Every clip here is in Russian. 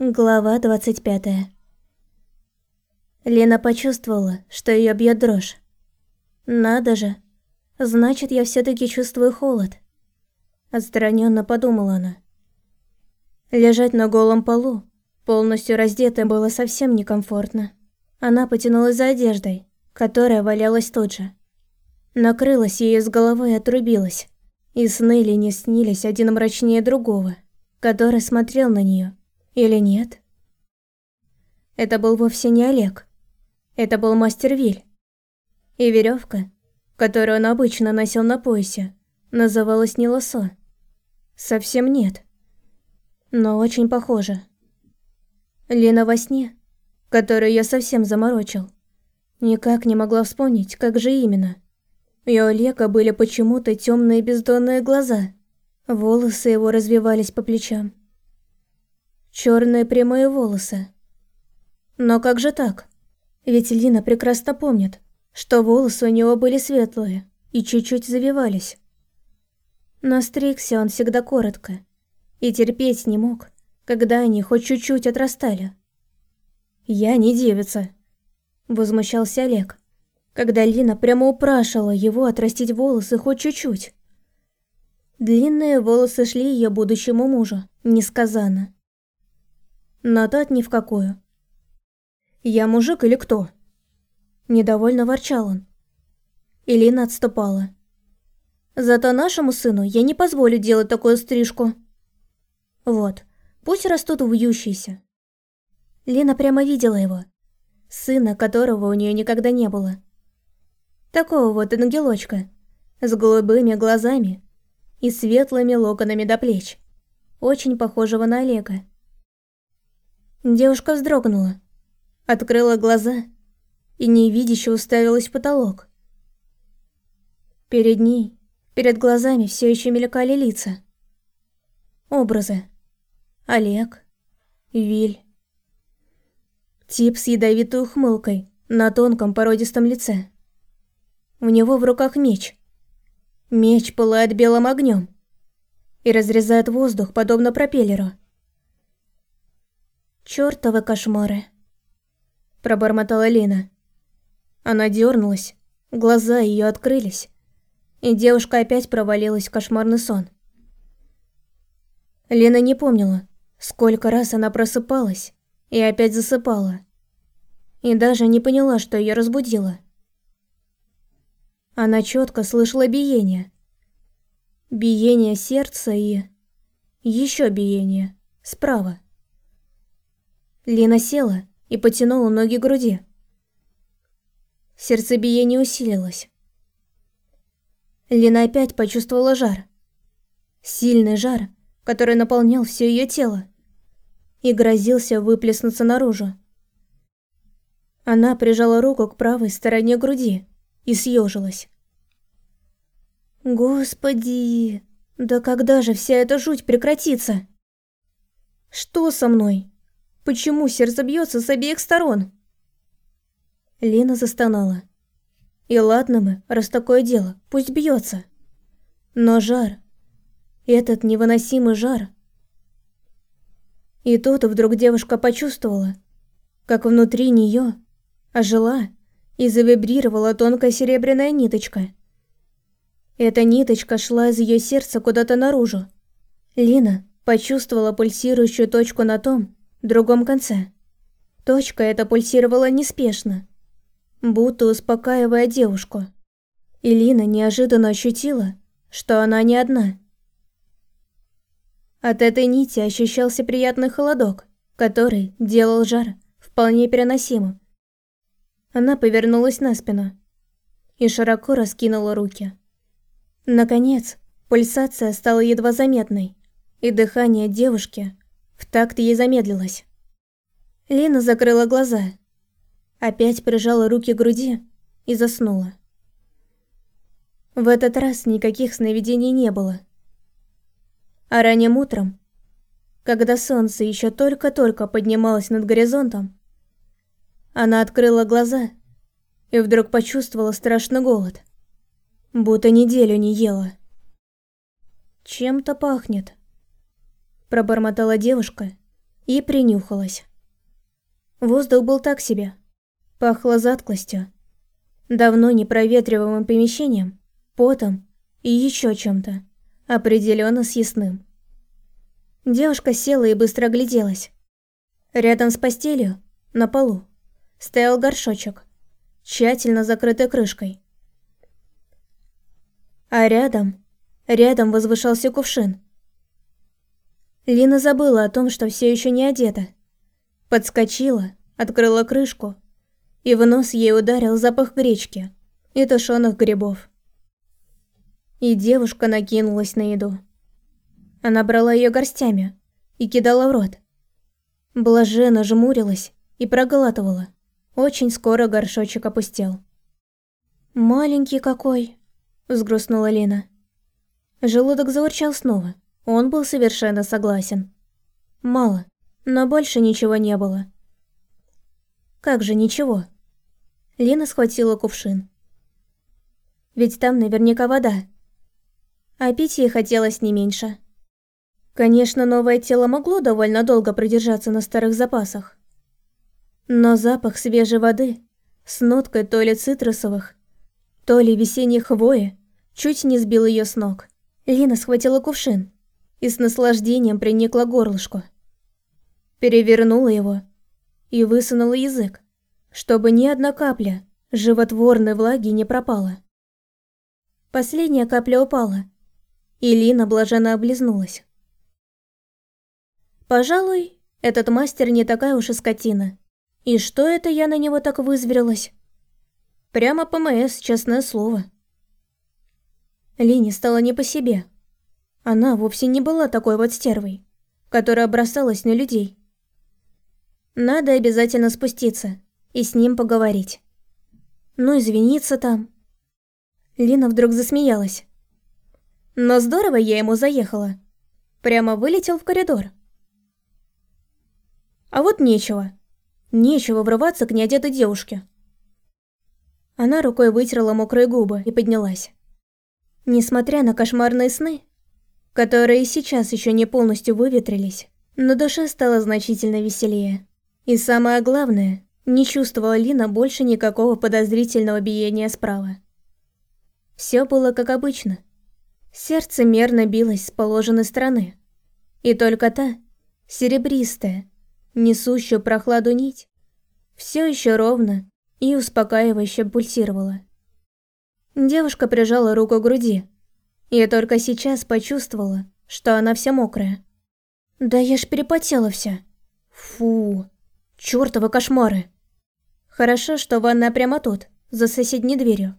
Глава 25 Лена почувствовала, что ее бьет дрожь. Надо же, значит, я все-таки чувствую холод. Отстраненно подумала она. Лежать на голом полу, полностью раздетой, было совсем некомфортно. Она потянулась за одеждой, которая валялась тут же. Накрылась ее с головой и отрубилась. И сны ли не снились один мрачнее другого, который смотрел на нее или нет? Это был вовсе не Олег. Это был мастер Виль. И веревка, которую он обычно носил на поясе, называлась не лосо. Совсем нет. Но очень похоже. Лена во сне, которую я совсем заморочил, никак не могла вспомнить, как же именно. И у Олега были почему-то темные бездонные глаза. Волосы его развивались по плечам черные прямые волосы. Но как же так? Ведь Лина прекрасно помнит, что волосы у него были светлые и чуть-чуть завивались. Но стригся он всегда коротко и терпеть не мог, когда они хоть чуть-чуть отрастали. «Я не девица», — возмущался Олег, когда Лина прямо упрашивала его отрастить волосы хоть чуть-чуть. Длинные волосы шли ее будущему мужу, несказанно но тот ни в какую. «Я мужик или кто?» Недовольно ворчал он. Элина отступала. «Зато нашему сыну я не позволю делать такую стрижку». «Вот, пусть растут вьющиеся». Лина прямо видела его. Сына, которого у нее никогда не было. Такого вот ангелочка, с голубыми глазами и светлыми локонами до плеч. Очень похожего на Олега. Девушка вздрогнула, открыла глаза и невидяще уставилась в потолок. Перед ней, перед глазами все еще мелькали лица. Образы. Олег, Виль. Тип с ядовитой ухмылкой на тонком породистом лице. У него в руках меч. Меч пылает белым огнем и разрезает воздух, подобно пропеллеру. Чёртовы кошмары. Пробормотала Лина. Она дернулась, глаза ее открылись, и девушка опять провалилась в кошмарный сон. Лена не помнила, сколько раз она просыпалась и опять засыпала, и даже не поняла, что ее разбудило. Она четко слышала биение. Биение сердца и... еще биение, справа. Лена села и потянула ноги к груди. Сердцебиение усилилось. Лена опять почувствовала жар. Сильный жар, который наполнял все ее тело и грозился выплеснуться наружу. Она прижала руку к правой стороне груди и съежилась. Господи, да когда же вся эта жуть прекратится? Что со мной? Почему сердце бьется с обеих сторон? Лена застонала. И ладно мы, раз такое дело, пусть бьется. Но жар, этот невыносимый жар. И тут вдруг девушка почувствовала, как внутри нее ожила и завибрировала тонкая серебряная ниточка. Эта ниточка шла из ее сердца куда-то наружу. Лина почувствовала пульсирующую точку на том, другом конце. Точка эта пульсировала неспешно, будто успокаивая девушку. И Лина неожиданно ощутила, что она не одна. От этой нити ощущался приятный холодок, который делал жар вполне переносимым. Она повернулась на спину и широко раскинула руки. Наконец, пульсация стала едва заметной, и дыхание девушки в такт ей замедлилось. Лена закрыла глаза, опять прижала руки к груди и заснула. В этот раз никаких сновидений не было. А ранним утром, когда солнце еще только-только поднималось над горизонтом, она открыла глаза и вдруг почувствовала страшный голод, будто неделю не ела. Чем-то пахнет, пробормотала девушка и принюхалась. Воздух был так себе. Пахло затклостью. Давно непроветриваемым помещением, потом и еще чем-то, определенно съестным. Девушка села и быстро огляделась. Рядом с постелью, на полу, стоял горшочек, тщательно закрытый крышкой. А рядом, рядом возвышался кувшин. Лина забыла о том, что все еще не одета. Подскочила, открыла крышку, и в нос ей ударил запах гречки и тушеных грибов. И девушка накинулась на еду. Она брала ее горстями и кидала в рот. Блаженно жмурилась и проглатывала. Очень скоро горшочек опустел. «Маленький какой!» – взгрустнула Лена. Желудок заурчал снова. Он был совершенно согласен. Мало, но больше ничего не было. Как же ничего? Лена схватила кувшин. Ведь там наверняка вода. А пить ей хотелось не меньше. Конечно, новое тело могло довольно долго продержаться на старых запасах. Но запах свежей воды с ноткой то ли цитрусовых, то ли весенней хвои чуть не сбил ее с ног. Лина схватила кувшин и с наслаждением приникла горлышку. Перевернула его и высунула язык, чтобы ни одна капля животворной влаги не пропала. Последняя капля упала, и Лина блаженно облизнулась. Пожалуй, этот мастер не такая уж и скотина. И что это я на него так вызверилась? Прямо ПМС, честное слово. Лине стало не по себе. Она вовсе не была такой вот стервой, которая бросалась на людей. Надо обязательно спуститься и с ним поговорить. Ну, извиниться там. Лина вдруг засмеялась. Но здорово я ему заехала. Прямо вылетел в коридор. А вот нечего. Нечего врываться к неодетой девушке. Она рукой вытерла мокрые губы и поднялась. Несмотря на кошмарные сны, которые сейчас еще не полностью выветрились, на душе стало значительно веселее. И самое главное, не чувствовала Лина больше никакого подозрительного биения справа. Все было как обычно. Сердце мерно билось с положенной стороны. И только та, серебристая, несущая прохладу нить, все еще ровно и успокаивающе пульсировала. Девушка прижала руку к груди. Я только сейчас почувствовала, что она вся мокрая. Да я ж перепотела вся. Фу, чёртовы кошмары. Хорошо, что ванна прямо тут, за соседней дверью.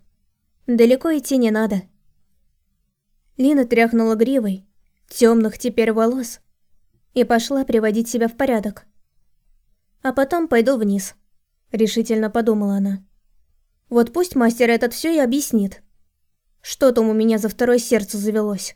Далеко идти не надо. Лина тряхнула гривой, темных теперь волос, и пошла приводить себя в порядок. А потом пойду вниз, решительно подумала она. Вот пусть мастер этот все и объяснит. Что там у меня за второе сердце завелось?